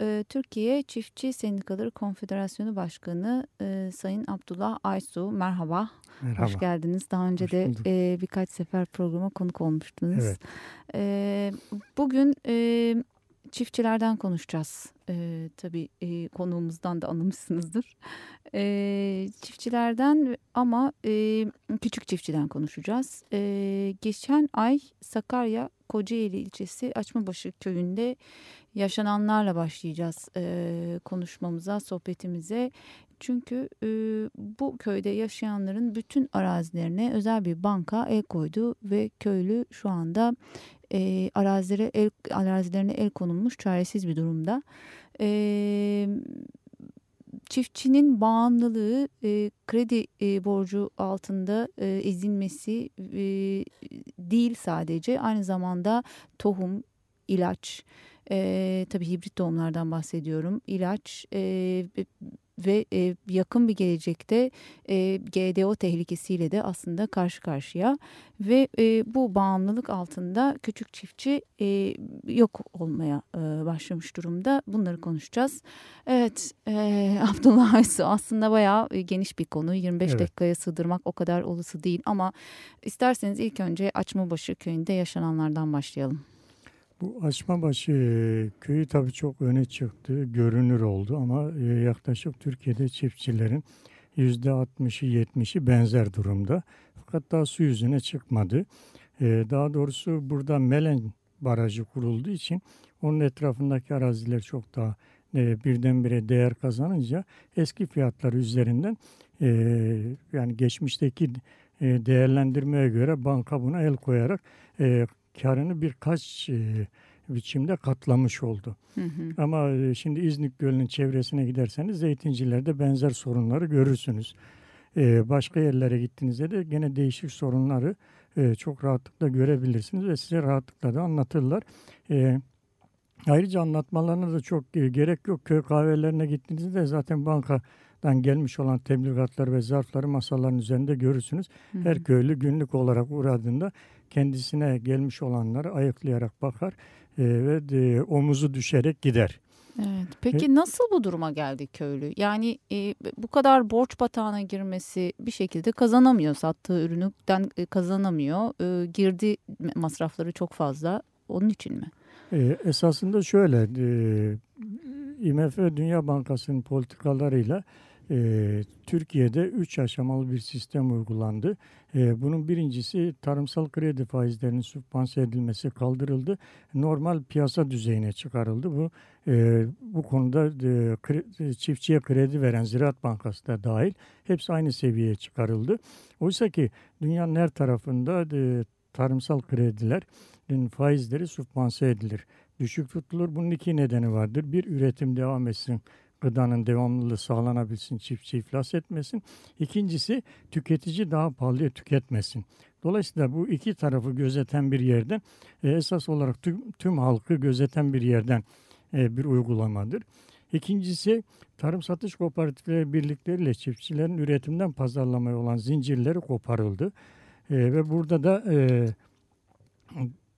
e, Türkiye Çiftçi Sendikaları Konfederasyonu Başkanı e, Sayın Abdullah Aysu. Merhaba. Merhaba. Hoş geldiniz. Daha önce Hoş de bulduk. e, birkaç sefer programa konuk olmuştunuz. Evet. E, bugün e, çiftçilerden konuşacağız. E, tabii e, konuğumuzdan da anlamışsınızdır. E, çiftçilerden ama e, küçük çiftçiden konuşacağız. E, geçen ay Sakarya Kocaeli ilçesi Açmabaşı köyünde yaşananlarla başlayacağız e, konuşmamıza, sohbetimize. Çünkü e, bu köyde yaşayanların bütün arazilerine özel bir banka el koydu ve köylü şu anda e, arazilere el, arazilerine el konulmuş çaresiz bir durumda. E, çiftçinin bağımlılığı e, kredi e, borcu altında e, ezilmesi e, değil sadece aynı zamanda tohum, ilaç, e, tabii hibrit tohumlardan bahsediyorum, ilaç e, ve e, yakın bir gelecekte e, GDO tehlikesiyle de aslında karşı karşıya ve e, bu bağımlılık altında küçük çiftçi e, yok olmaya e, başlamış durumda. Bunları konuşacağız. Evet e, Abdullah Aysu aslında bayağı e, geniş bir konu. 25 Evet. dakikaya sığdırmak o kadar olası değil ama isterseniz ilk önce Açmabaşı köyünde yaşananlardan başlayalım. Bu Açmabaşı köyü tabii çok öne çıktı, görünür oldu ama yaklaşık Türkiye'de çiftçilerin %60'ı 70'i benzer durumda. Fakat daha su yüzüne çıkmadı. Daha doğrusu burada Melen Barajı kurulduğu için onun etrafındaki araziler çok daha birdenbire değer kazanınca eski fiyatlar üzerinden yani geçmişteki değerlendirmeye göre banka buna el koyarak karını birkaç e, biçimde katlamış oldu. Hı hı. Ama e, şimdi İznik Gölü'nün çevresine giderseniz zeytincilerde benzer sorunları görürsünüz. E, başka yerlere gittiğinizde de gene değişik sorunları e, çok rahatlıkla görebilirsiniz ve size rahatlıkla da anlatırlar. E, ayrıca anlatmalarına da çok e, gerek yok. Köy kahvelerine gittiğinizde de zaten bankadan gelmiş olan tebligatlar ve zarfları masaların üzerinde görürsünüz. Hı hı. Her köylü günlük olarak uğradığında kendisine gelmiş olanları ayıklayarak bakar e, ve de, omuzu düşerek gider. Evet. Peki nasıl bu duruma geldi köylü? Yani e, bu kadar borç batağına girmesi bir şekilde kazanamıyor. Sattığı ürününden e, kazanamıyor. E, girdi masrafları çok fazla. Onun için mi? E, esasında şöyle, e, IMF Dünya Bankası'nın politikalarıyla e, Türkiye'de üç aşamalı bir sistem uygulandı. E, bunun birincisi tarımsal kredi faizlerinin sübvanse edilmesi kaldırıldı. Normal piyasa düzeyine çıkarıldı. Bu e, bu konuda e, kre- çiftçiye kredi veren Ziraat Bankası da dahil hepsi aynı seviyeye çıkarıldı. Oysa ki dünyanın her tarafında e, tarımsal kredilerin faizleri sübvanse edilir. Düşük tutulur. Bunun iki nedeni vardır. Bir, üretim devam etsin. Gıdanın devamlılığı sağlanabilsin, çiftçi iflas etmesin. İkincisi, tüketici daha pahalıya tüketmesin. Dolayısıyla bu iki tarafı gözeten bir yerden, e, esas olarak tüm, tüm halkı gözeten bir yerden e, bir uygulamadır. İkincisi, tarım satış kooperatifleri birlikleriyle çiftçilerin üretimden pazarlamaya olan zincirleri koparıldı. E, ve burada da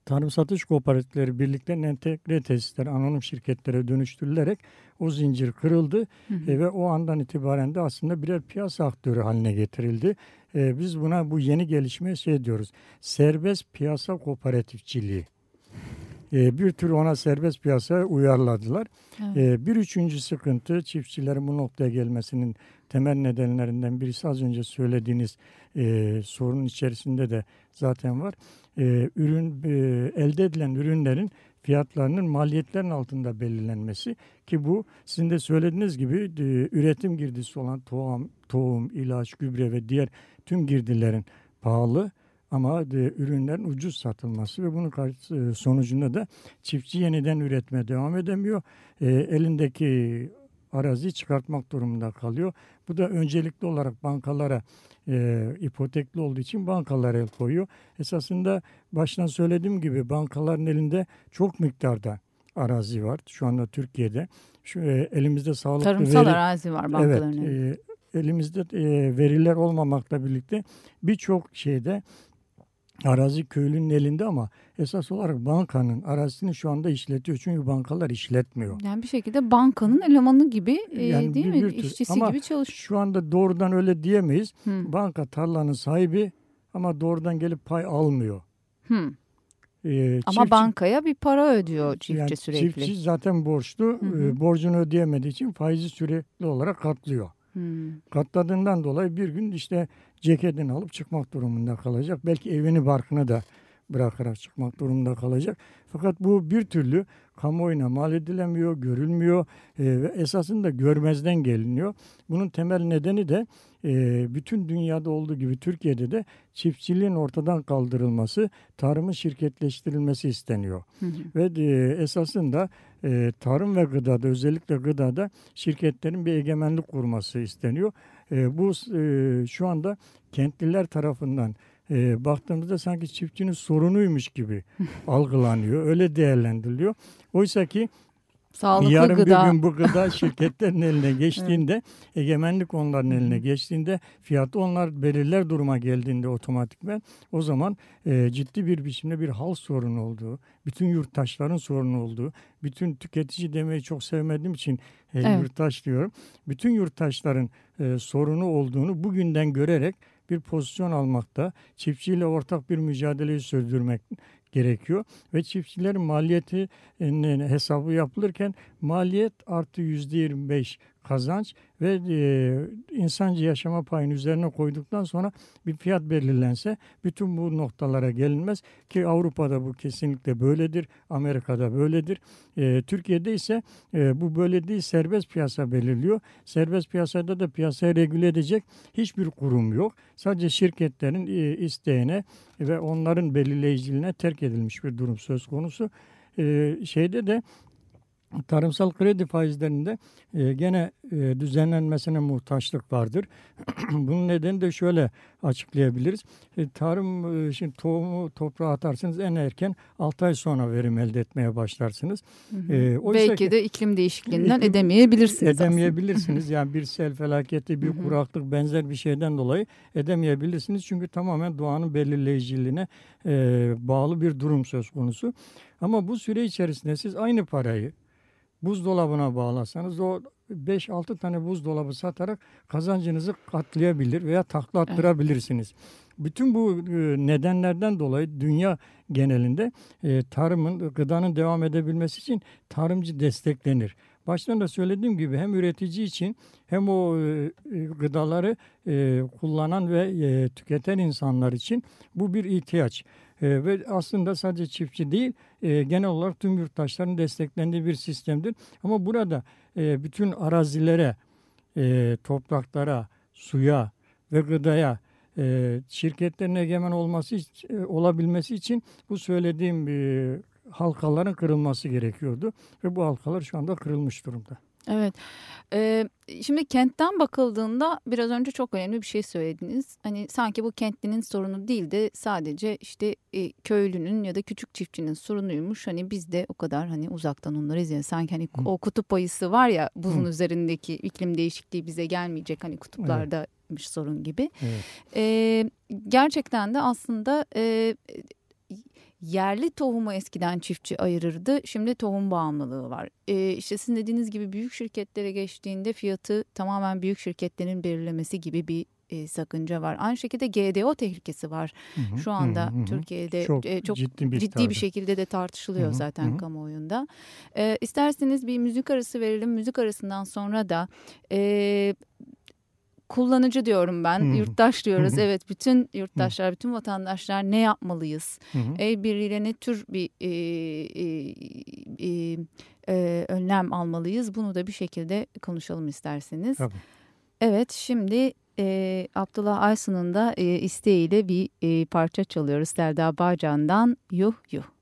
tarım satış kooperatifleri birliklerinin entegre tesisleri anonim şirketlere dönüştürülerek o zincir kırıldı Hı hı. E, ve o andan itibaren de aslında birer piyasa aktörü haline getirildi. E, biz buna bu yeni gelişmeye şey diyoruz. Serbest piyasa kooperatifçiliği. E, bir tür ona serbest piyasa uyarladılar. Evet. E, bir üçüncü sıkıntı çiftçilerin bu noktaya gelmesinin temel nedenlerinden birisi az önce söylediğiniz e, sorun içerisinde de zaten var. E, ürün e, elde edilen ürünlerin fiyatlarının maliyetlerin altında belirlenmesi ki bu sizin de söylediğiniz gibi e, üretim girdisi olan tohum, tohum, ilaç, gübre ve diğer tüm girdilerin pahalı ama e, ürünlerin ucuz satılması ve bunun karşı- e, sonucunda da çiftçi yeniden üretmeye devam edemiyor. E, elindeki arazi çıkartmak durumunda kalıyor. Bu da öncelikli olarak bankalara e, ipotekli olduğu için bankalar el koyuyor. Esasında baştan söylediğim gibi bankaların elinde çok miktarda arazi var şu anda Türkiye'de. Şu e, elimizde sağlıklı Tarımsal veri, arazi var bankaların. Evet, e, elimizde e, veriler olmamakla birlikte birçok şeyde arazi köylünün elinde ama esas olarak bankanın arazisini şu anda işletiyor. Çünkü bankalar işletmiyor. Yani bir şekilde bankanın elemanı gibi e, Yani değil bir- mi? bir tür- İşçisi ama gibi çalışıyor. Şu anda doğrudan öyle diyemeyiz. Hı. Banka tarlanın sahibi ama doğrudan gelip pay almıyor. Hı. Ee, Ama çiftçi- banka bir para ödüyor çiftçi yani sürekli. Çiftçi zaten borçlu. Hı hı. Ee, borcunu ödeyemediği için faizi sürekli olarak katlıyor. Hı. Katladığından dolayı bir gün işte ceketini alıp çıkmak durumunda kalacak. Belki evini barkını da bırakarak çıkmak durumunda kalacak. Fakat bu bir türlü kamuoyuna mal edilemiyor, görülmüyor e, ve esasında görmezden geliniyor. Bunun temel nedeni de e, bütün dünyada olduğu gibi Türkiye'de de çiftçiliğin ortadan kaldırılması, tarımın şirketleştirilmesi isteniyor. Hı hı. Ve e, esasında e, tarım ve gıdada özellikle gıdada şirketlerin bir egemenlik kurması isteniyor. E, bu e, şu anda kentliler tarafından e, baktığımızda sanki çiftçinin sorunuymuş gibi algılanıyor. Öyle değerlendiriliyor. Oysa ki Sağlıklı yarın gıda. bir gün bu gıda şirketlerin eline geçtiğinde, egemenlik onların eline geçtiğinde, fiyatı onlar belirler duruma geldiğinde otomatikmen o zaman e, ciddi bir biçimde bir hal sorunu olduğu, bütün yurttaşların sorunu olduğu, bütün tüketici demeyi çok sevmediğim için e, Evet. yurttaş diyorum. Bütün yurttaşların e, sorunu olduğunu bugünden görerek bir pozisyon almakta, çiftçiyle ortak bir mücadeleyi sürdürmek gerekiyor ve çiftçilerin maliyeti e, hesabı yapılırken maliyet artı yüzde 25 kazanç ve e, insancı yaşama payını üzerine koyduktan sonra bir fiyat belirlense bütün bu noktalara gelinmez ki Avrupa'da bu kesinlikle böyledir, Amerika'da böyledir. E, Türkiye'de ise e, bu böyle değil serbest piyasa belirliyor. Serbest piyasada da piyasayı regüle edecek hiçbir kurum yok. Sadece şirketlerin e, isteğine ve onların belirleyiciliğine terk edilmiş bir durum söz konusu. E, şeyde de tarımsal kredi faizlerinde e, gene e, düzenlenmesine muhtaçlık vardır. Bunun nedeni de şöyle açıklayabiliriz. E, tarım e, şimdi tohumu toprağa atarsınız en erken 6 ay sonra verim elde etmeye başlarsınız. E, oysa Belki ki- de iklim değişikliğinden İklim- edemeyebilirsiniz aslında. edemeyebilirsiniz. yani bir sel felaketi, bir kuraklık benzer bir şeyden dolayı edemeyebilirsiniz. Çünkü tamamen doğanın belirleyiciliğine e, bağlı bir durum söz konusu. Ama bu süre içerisinde siz aynı parayı buzdolabına bağlasanız o 5-6 tane buzdolabı satarak kazancınızı katlayabilir veya takla attırabilirsiniz. Bütün bu e, nedenlerden dolayı dünya genelinde e, tarımın, gıdanın devam edebilmesi için tarımcı desteklenir. Baştan da söylediğim gibi hem üretici için hem o e, gıdaları kullanan ve tüketen insanlar için bu bir ihtiyaç. Ve aslında sadece çiftçi değil, e, genel olarak tüm yurttaşların desteklendiği bir sistemdir. Ama burada e, bütün arazilere, e, topraklara, suya ve gıdaya e, şirketlerin egemen olması e, olabilmesi için bu söylediğim e, halkaların kırılması gerekiyordu ve bu halkalar şu anda kırılmış durumda. Evet. Ee, şimdi kentten bakıldığında biraz önce çok önemli bir şey söylediniz. Hani sanki bu kentlinin sorunu değil de sadece işte e, köylünün ya da küçük çiftçinin sorunuymuş. Hani biz de o kadar hani uzaktan onları izleyelim. Sanki hani Hı. o kutup ayısı var ya buzun Hı. üzerindeki iklim değişikliği bize gelmeyecek. Hani kutuplardaymış sorun gibi. Evet. Ee, gerçekten de aslında e, yerli tohumu eskiden çiftçi ayırırdı. Şimdi tohum bağımlılığı var. Ee, işte sizin dediğiniz gibi büyük şirketlere geçtiğinde fiyatı tamamen büyük şirketlerin belirlemesi gibi bir e, sakınca var. Aynı şekilde GDO tehlikesi var. Hı hı, Şu anda hı hı. Türkiye'de çok, e, çok ciddi, ciddi miktarda. bir şekilde de tartışılıyor Hı hı, zaten hı kamuoyunda. Ee, isterseniz bir müzik arası verelim. Müzik arasından sonra da e, kullanıcı diyorum ben, hı. yurttaş diyoruz. Hı. Evet, bütün yurttaşlar, bütün vatandaşlar ne yapmalıyız? Hı. El birliğiyle ne tür bir e, e, e, e, önlem almalıyız? Bunu da bir şekilde konuşalım isterseniz. Tabii. Evet, şimdi e, Abdullah Aysun'un da e, isteğiyle bir e, parça çalıyoruz. Selda Bağcan'dan Yuh Yuh.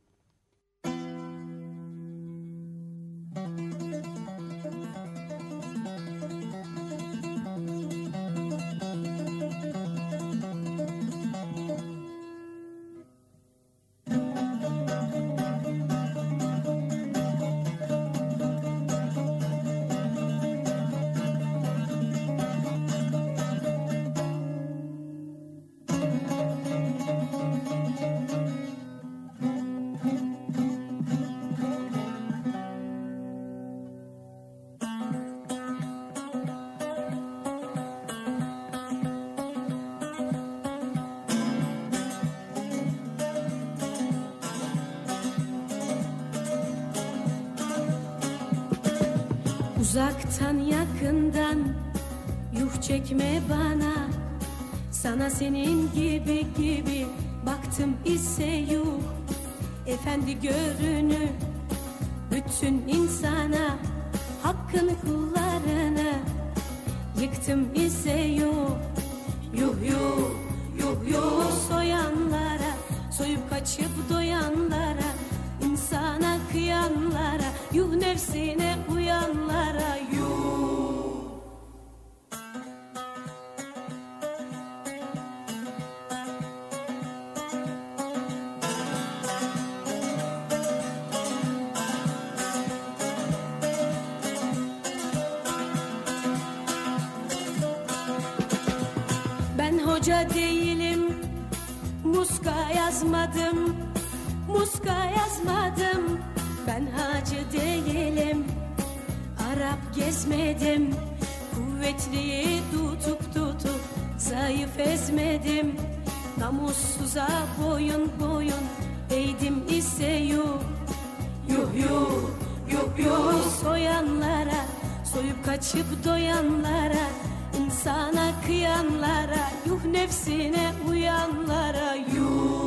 Uzaktan yakından yuh çekme bana. Sana senin gibi gibi baktım ise yuh. Efendi görünü bütün insana Hakkını kullarını yıktım ise yuh Yuh yuh yuh yuh soyanlara. Soyup kaçıp doyanlara Soyup kaçıp doyanlara insana kıyanlara Yuh nefsine uyanlara Yuh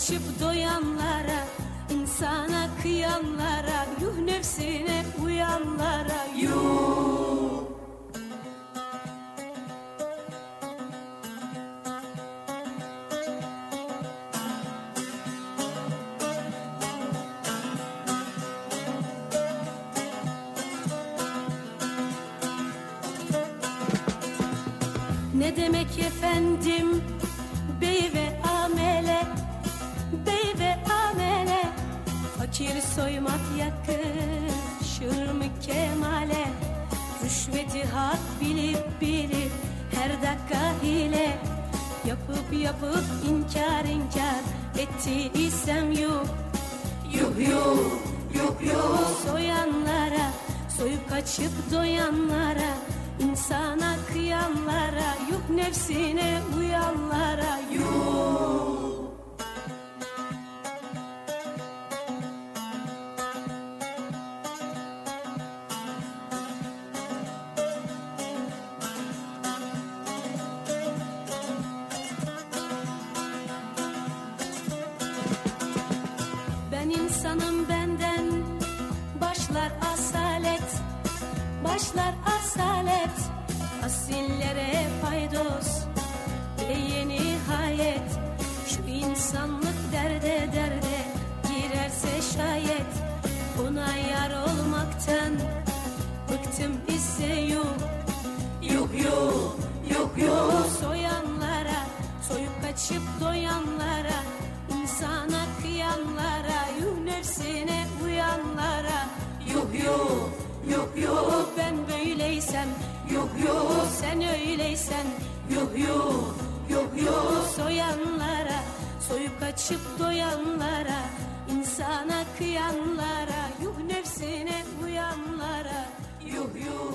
Kaçıp doyanlara insana kıyanlara Yuh nefsine uyanlara Yuh yuh yuh Soyanlara soyup kaçıp doyanlara insana kıyanlara yuh nefsine uyanlara. Yuh sen öyleysen Yuh yuh yuh yuh Soyanlara Soyup kaçıp doyanlara insana kıyanlara Yuh nefsine uyanlara. Yuh yuh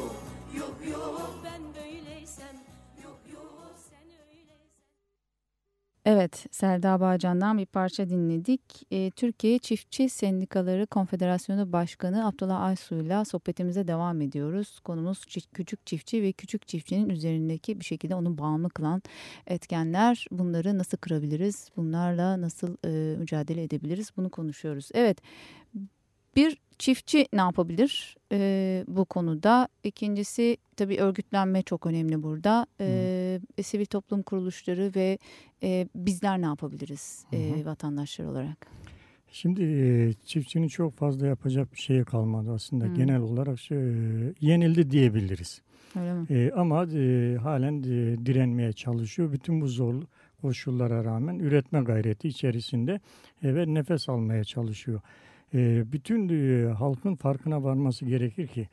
yuh yuh. Ben böyleysem Yuh yuh sen Evet, Selda Bağcan'dan bir parça dinledik. E, Türkiye Çiftçi Sendikaları Konfederasyonu Başkanı Abdullah Aysu'yla sohbetimize devam ediyoruz. Konumuz küçük çiftçi ve küçük çiftçinin üzerindeki bir şekilde onu bağımlı kılan etkenler. Bunları nasıl kırabiliriz? Bunlarla nasıl e, mücadele edebiliriz? Bunu konuşuyoruz. Evet, bir çiftçi ne yapabilir e, bu konuda? İkincisi tabii örgütlenme çok önemli burada. E, sivil toplum kuruluşları ve e, bizler ne yapabiliriz hı. e, vatandaşlar olarak? Şimdi e, çiftçinin çok fazla yapacak bir şeye kalmadı aslında. Hmm. Genel olarak şey, e, yenildi diyebiliriz. Öyle mi? E, ama e, halen e, direnmeye çalışıyor. Bütün bu zor koşullara rağmen üretme gayreti içerisinde e, ve nefes almaya çalışıyor. E, bütün e, halkın farkına varması gerekir ki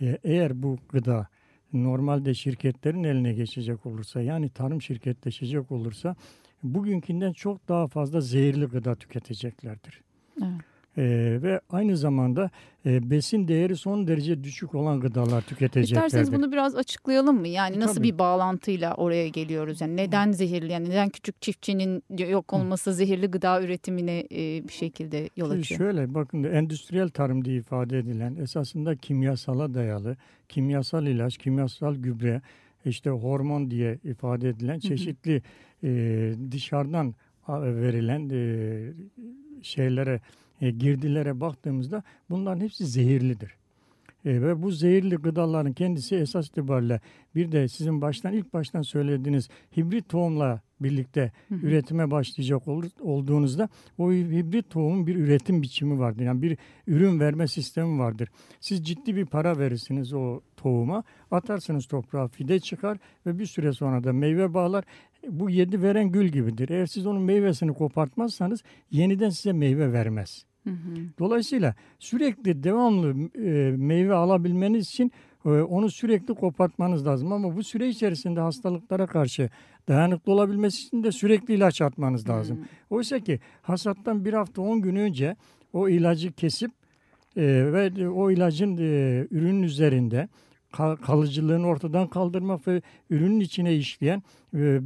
e, eğer bu gıda normalde şirketlerin eline geçecek olursa yani tarım şirketleşecek olursa bugünkünden çok daha fazla zehirli gıda tüketeceklerdir. Evet. Ee, ve aynı zamanda e, besin değeri son derece düşük olan gıdalar tüketeceklerdir. İsterseniz bunu biraz açıklayalım mı? Yani nasıl Tabii. bir bağlantıyla oraya geliyoruz? Yani neden zehirli? Yani neden küçük çiftçinin yok olması zehirli gıda üretimine e, bir şekilde yol Şimdi açıyor? Şöyle bakın endüstriyel tarım diye ifade edilen esasında kimyasala dayalı, kimyasal ilaç, kimyasal gübre, işte hormon diye ifade edilen çeşitli e, dışarıdan verilen e, şeylere, e, girdilere baktığımızda bunların hepsi zehirlidir. E, ve bu zehirli gıdaların kendisi esas itibariyle bir de sizin baştan ilk baştan söylediğiniz hibrit tohumla birlikte üretime başlayacak olur, olduğunuzda o hibrit tohumun bir üretim biçimi vardır. Yani bir ürün verme sistemi vardır. Siz ciddi bir para verirsiniz o tohuma, atarsınız toprağa, fide çıkar ve bir süre sonra da meyve bağlar. Bu yedi veren gül gibidir. Eğer siz onun meyvesini kopartmazsanız yeniden size meyve vermez. Hı hı. Dolayısıyla sürekli devamlı e, meyve alabilmeniz için e, onu sürekli kopartmanız lazım. Ama bu süre içerisinde hastalıklara karşı dayanıklı olabilmesi için de sürekli ilaç atmanız lazım. Oysa ki hasattan bir hafta 10 gün önce o ilacı kesip e, ve o ilacın e, ürünün üzerinde ka- kalıcılığını ortadan kaldırmak ve ürünün içine işleyen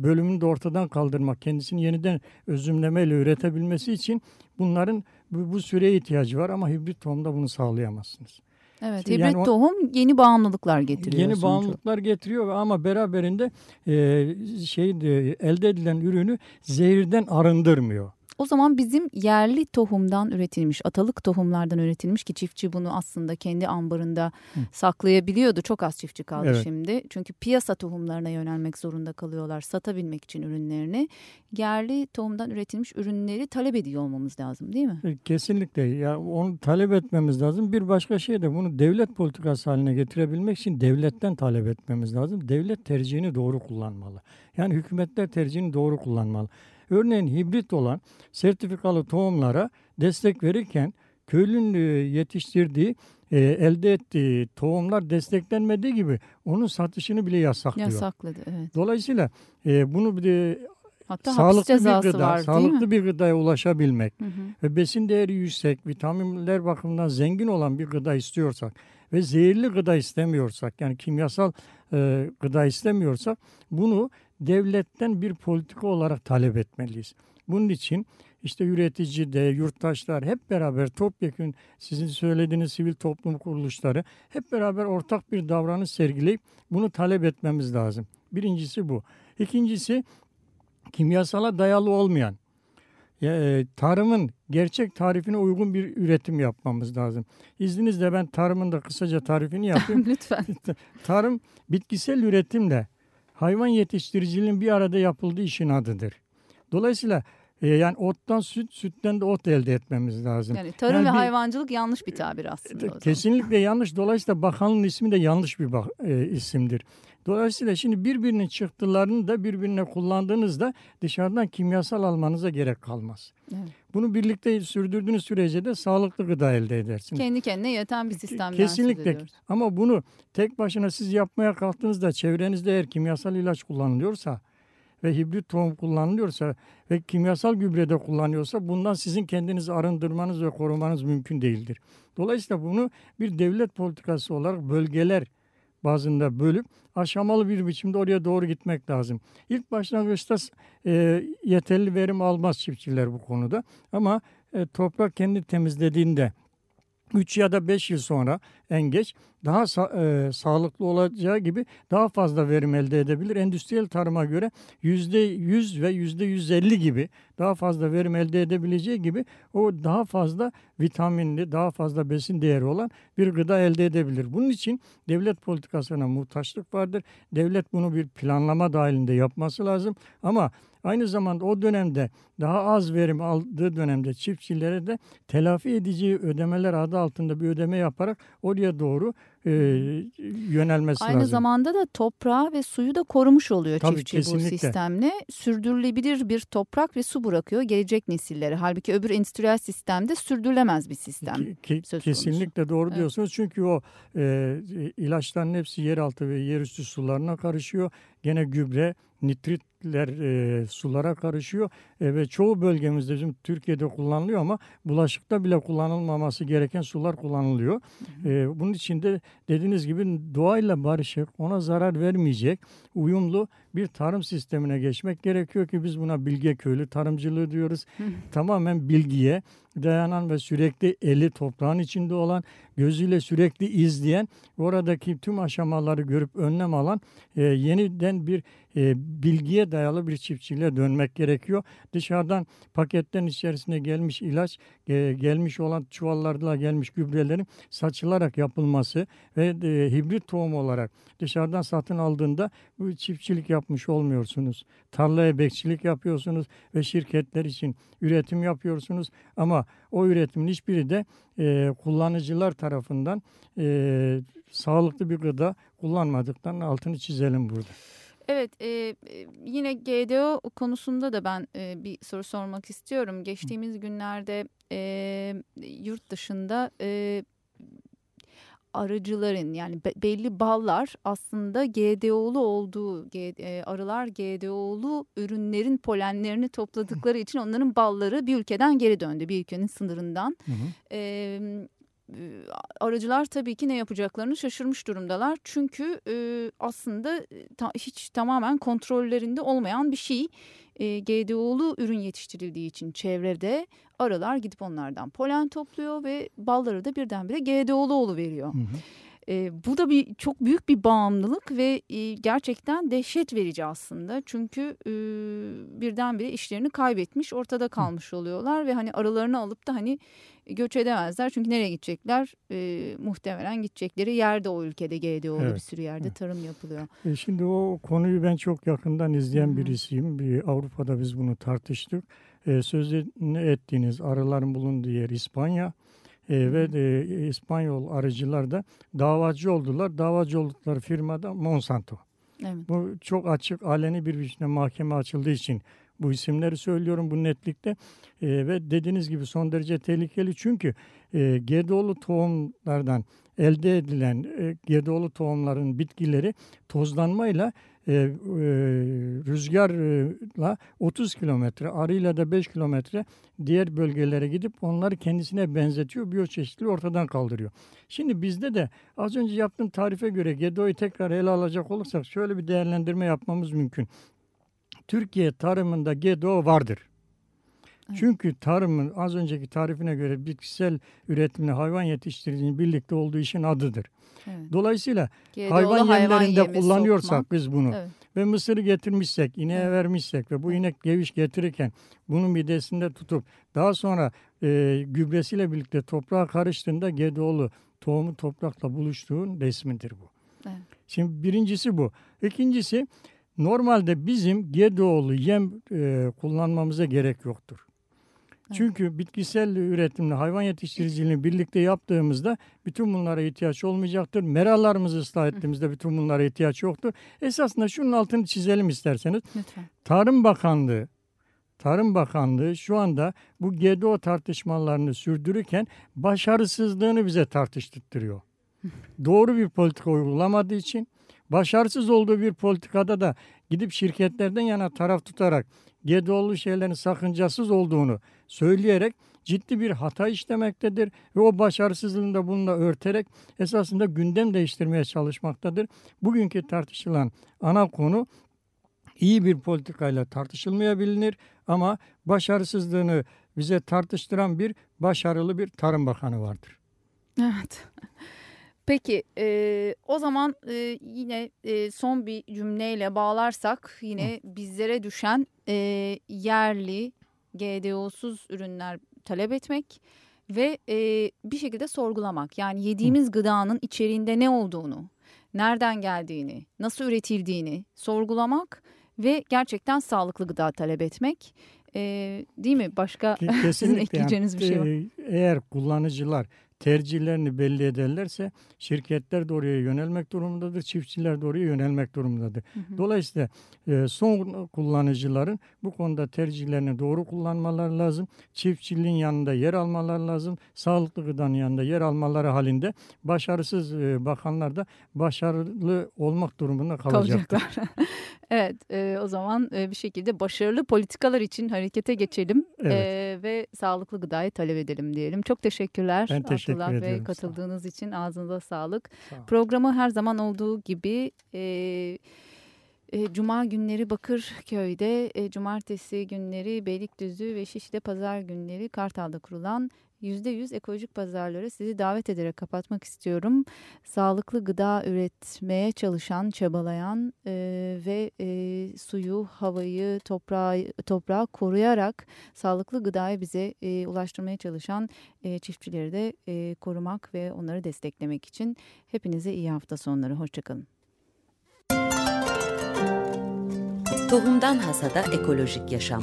bölümünü de ortadan kaldırmak, kendisini yeniden özümlemeyle üretebilmesi için bunların bu, bu süreye ihtiyacı var ama hibrit tohumda bunu sağlayamazsınız. Evet, hibrit yani o- tohum yeni bağımlılıklar getiriyor. Yeni sonuç bağımlılıklar getiriyor ama beraberinde e, şey de, elde edilen ürünü zehirden arındırmıyor. O zaman bizim yerli tohumdan üretilmiş, atalık tohumlardan üretilmiş ki çiftçi bunu aslında kendi ambarında saklayabiliyordu. Çok az çiftçi kaldı Evet. şimdi. Çünkü piyasa tohumlarına yönelmek zorunda kalıyorlar satabilmek için ürünlerini. Yerli tohumdan üretilmiş ürünleri talep ediyor olmamız lazım değil mi? E, Kesinlikle ya onu talep etmemiz lazım. Bir başka şey de bunu devlet politikası haline getirebilmek için devletten talep etmemiz lazım. Devlet tercihini doğru kullanmalı. Yani hükümetler tercihini doğru kullanmalı. Örneğin hibrit olan sertifikalı tohumlara destek verirken köylünün e, yetiştirdiği, e, elde ettiği tohumlar desteklenmediği gibi onun satışını bile yasaklıyor. Yasakladı evet. Dolayısıyla e, bunu bir de Hatta sağlıklı bir gıda, var sağlıklı bir gıdaya ulaşabilmek Hı hı. ve besin değeri yüksek, vitaminler bakımından zengin olan bir gıda istiyorsak ve zehirli gıda istemiyorsak yani kimyasal e, gıda istemiyorsak bunu devletten bir politika olarak talep etmeliyiz. Bunun için işte üretici de, yurttaşlar hep beraber topyekun sizin söylediğiniz sivil toplum kuruluşları hep beraber ortak bir davranış sergileyip bunu talep etmemiz lazım. Birincisi bu. İkincisi kimyasala dayalı olmayan ya, e, tarımın gerçek tarifine uygun bir üretim yapmamız lazım. İzninizle ben tarımın da kısaca tarifini yapayım. Lütfen. Tarım bitkisel üretimle hayvan yetiştiriciliğin bir arada yapıldığı işin adıdır. Dolayısıyla e, yani ottan süt, sütten de ot elde etmemiz lazım. Yani tarım Yani ve bir- hayvancılık yanlış bir tabir aslında. zaman. Kesinlikle yanlış. Dolayısıyla bakanlığın ismi de yanlış bir bak- e, isimdir. Dolayısıyla şimdi birbirinin çıktılarını da birbirine kullandığınızda dışarıdan kimyasal almanıza gerek kalmaz. Evet. Bunu birlikte sürdürdüğünüz sürece de sağlıklı gıda elde edersiniz. Kendi kendine yeten bir sistemden Kesinlikle. Ama bunu tek başına siz yapmaya kalktığınızda çevrenizde eğer kimyasal ilaç kullanılıyorsa ve hibrit tohum kullanılıyorsa ve kimyasal gübre de kullanıyorsa bundan sizin kendinizi arındırmanız ve korumanız mümkün değildir. Dolayısıyla bunu bir devlet politikası olarak bölgeler bazında bölüp aşamalı bir biçimde oraya doğru gitmek lazım. İlk başlangıçta e, yeterli verim almaz çiftçiler bu konuda ama e, toprak kendi temizlediğinde 3 ya da 5 yıl sonra en geç daha sa- e, sağlıklı olacağı gibi daha fazla verim elde edebilir. Endüstriyel tarıma göre %100 ve %150 gibi daha fazla verim elde edebileceği gibi o daha fazla vitaminli, daha fazla besin değeri olan bir gıda elde edebilir. Bunun için devlet politikasına muhtaçlık vardır. Devlet bunu bir planlama dahilinde yapması lazım. Ama Aynı zamanda o dönemde daha az verim aldığı dönemde çiftçilere de telafi edici ödemeler adı altında bir ödeme yaparak oraya doğru e, yönelmesi Aynı lazım. zamanda da toprağı ve suyu da korumuş oluyor Tabii, çiftçi kesinlikle. bu sistemle. Sürdürülebilir bir toprak ve su bırakıyor gelecek nesillere. Halbuki öbür endüstriyel sistemde sürdürülemez bir sistem. Ki- ki- söz konusu. kesinlikle doğru Evet. diyorsunuz. Çünkü o e, ilaçların hepsi yeraltı ve yerüstü sularına karışıyor. Gene gübre, nitritler e, sulara karışıyor E, ve çoğu bölgemizde bizim Türkiye'de kullanılıyor ama bulaşıkta bile kullanılmaması gereken sular kullanılıyor. E, bunun için de dediğiniz gibi doğayla barışık, ona zarar vermeyecek, uyumlu bir tarım sistemine geçmek gerekiyor ki biz buna bilge köylü tarımcılığı diyoruz. Tamamen bilgiye dayanan ve sürekli eli toprağın içinde olan, gözüyle sürekli izleyen, oradaki tüm aşamaları görüp önlem alan e, yeniden bir e, bilgiye dayalı bir çiftçiliğe dönmek gerekiyor. Dışarıdan paketlerin içerisine gelmiş ilaç, e, gelmiş olan çuvallarla gelmiş gübrelerin saçılarak yapılması ve e, hibrit tohum olarak dışarıdan satın aldığında bu çiftçilik yapmış olmuyorsunuz. Tarlaya bekçilik yapıyorsunuz ve şirketler için üretim yapıyorsunuz ama o üretimin hiçbiri de e, kullanıcılar tarafından e, sağlıklı bir gıda kullanmadıktan altını çizelim burada. Evet e, yine GDO konusunda da ben e, bir soru sormak istiyorum. Geçtiğimiz günlerde e, yurt dışında e, arıcıların yani be- belli ballar aslında GDO'lu olduğu G- e, arılar GDO'lu ürünlerin polenlerini topladıkları için onların balları bir ülkeden geri döndü. Bir ülkenin sınırından. Hı hı. E, aracılar tabii ki ne yapacaklarını şaşırmış durumdalar. Çünkü aslında hiç tamamen kontrollerinde olmayan bir şey. E, GDO'lu ürün yetiştirildiği için çevrede arılar gidip onlardan polen topluyor ve balları da birdenbire GDO'lu veriyor. Hı hı. E, bu da bir çok büyük bir bağımlılık ve e, gerçekten dehşet verici aslında. Çünkü e, birdenbire işlerini kaybetmiş, ortada kalmış oluyorlar ve hani aralarını alıp da hani göç edemezler. Çünkü nereye gidecekler? E, muhtemelen gidecekleri yerde o ülkede GDO'lu Evet, bir sürü yerde evet. tarım yapılıyor. E şimdi o konuyu ben çok yakından izleyen Hı hı. birisiyim. Bir Avrupa'da biz bunu tartıştık. E, sözünü ettiğiniz arıların bulunduğu yer İspanya. E, ve e, İspanyol arıcılar da davacı oldular. Davacı oldukları firmada Monsanto. Evet. Bu çok açık, aleni bir biçimde mahkeme açıldığı için bu isimleri söylüyorum bu netlikte. E, ve dediğiniz gibi son derece tehlikeli çünkü e, GDO'lu tohumlardan elde edilen e, GDO'lu tohumların bitkileri tozlanmayla e, e, rüzgarla 30 kilometre, arıyla da 5 kilometre diğer bölgelere gidip onları kendisine benzetiyor, biyoçeşitliliği ortadan kaldırıyor. Şimdi bizde de az önce yaptığım tarife göre GDO'yu tekrar ele alacak olursak şöyle bir değerlendirme yapmamız mümkün. Türkiye tarımında GDO vardır. Çünkü tarımın az önceki tarifine göre bitkisel üretimle hayvan yetiştiricinin birlikte olduğu işin adıdır. evet. Dolayısıyla GDO'lu hayvan yemlerinde yemi kullanıyorsak sokma. biz bunu Evet. ve mısırı getirmişsek, ineğe Evet. vermişsek ve bu inek geviş getirirken bunu midesinde tutup daha sonra e, gübresiyle birlikte toprağa karıştığında GDO'lu tohumu toprakla buluştuğun resmidir bu. Evet. Şimdi birincisi bu. İkincisi normalde bizim GDO'lu yem e, kullanmamıza gerek yoktur. Çünkü bitkisel üretimle hayvan yetiştiriciliğini birlikte yaptığımızda bütün bunlara ihtiyaç olmayacaktır. Meralarımızı ıslah ettiğimizde bütün bunlara ihtiyaç yoktur. Esasında şunun altını çizelim isterseniz. Lütfen. Tarım Bakanlığı Tarım Bakanlığı şu anda bu GDO tartışmalarını sürdürürken başarısızlığını bize tartıştırıyor. Doğru bir politika uygulamadığı için başarısız olduğu bir politikada da gidip şirketlerden yana taraf tutarak GDO'lu şeylerin sakıncasız olduğunu söyleyerek ciddi bir hata işlemektedir ve o başarısızlığını da bununla örterek esasında gündem değiştirmeye çalışmaktadır. Bugünkü tartışılan ana konu iyi bir politikayla tartışılmayabilir ama başarısızlığını bize tartıştıran bir başarılı bir Tarım Bakanı vardır. Evet. Peki e, o zaman e, yine e, son bir cümleyle bağlarsak yine bizlere düşen e, yerli GDO'suz ürünler talep etmek ve e, bir şekilde sorgulamak. Yani yediğimiz gıdanın içeriğinde ne olduğunu, nereden geldiğini, nasıl üretildiğini sorgulamak ve gerçekten sağlıklı gıda talep etmek. E, değil mi? Başka Kesinlikle. sizin ekleyeceğiniz yani, bir şey var. Eğer kullanıcılar tercihlerini belli ederlerse şirketler de oraya yönelmek durumundadır, çiftçiler de oraya yönelmek durumundadır. Hı hı. Dolayısıyla e, son kullanıcıların bu konuda tercihlerini doğru kullanmaları lazım. Çiftçiliğin yanında yer almaları lazım. Sağlıklı gıdanın yanında yer almaları halinde başarısız e, bakanlar da başarılı olmak durumunda kalacaktır. kalacaklar. evet e, o zaman e, bir şekilde başarılı politikalar için harekete geçelim Evet. e, ve sağlıklı gıdayı talep edelim diyelim. Çok teşekkürler Ben teşekkür Abdullah Bey ediyorum, olun. katıldığınız için ağzınıza sağlık. Sağ olun. Programı her zaman olduğu gibi e, Cuma günleri Bakırköy'de, Cumartesi günleri Beylikdüzü ve Şişli Pazar günleri Kartal'da kurulan %100 ekolojik pazarları sizi davet ederek kapatmak istiyorum. Sağlıklı gıda üretmeye çalışan, çabalayan e, ve e, suyu, havayı, toprağı, toprağı koruyarak sağlıklı gıdayı bize e, ulaştırmaya çalışan e, çiftçileri de e, korumak ve onları desteklemek için hepinize iyi hafta sonları. Hoşçakalın. Tohumdan Hasada Ekolojik Yaşam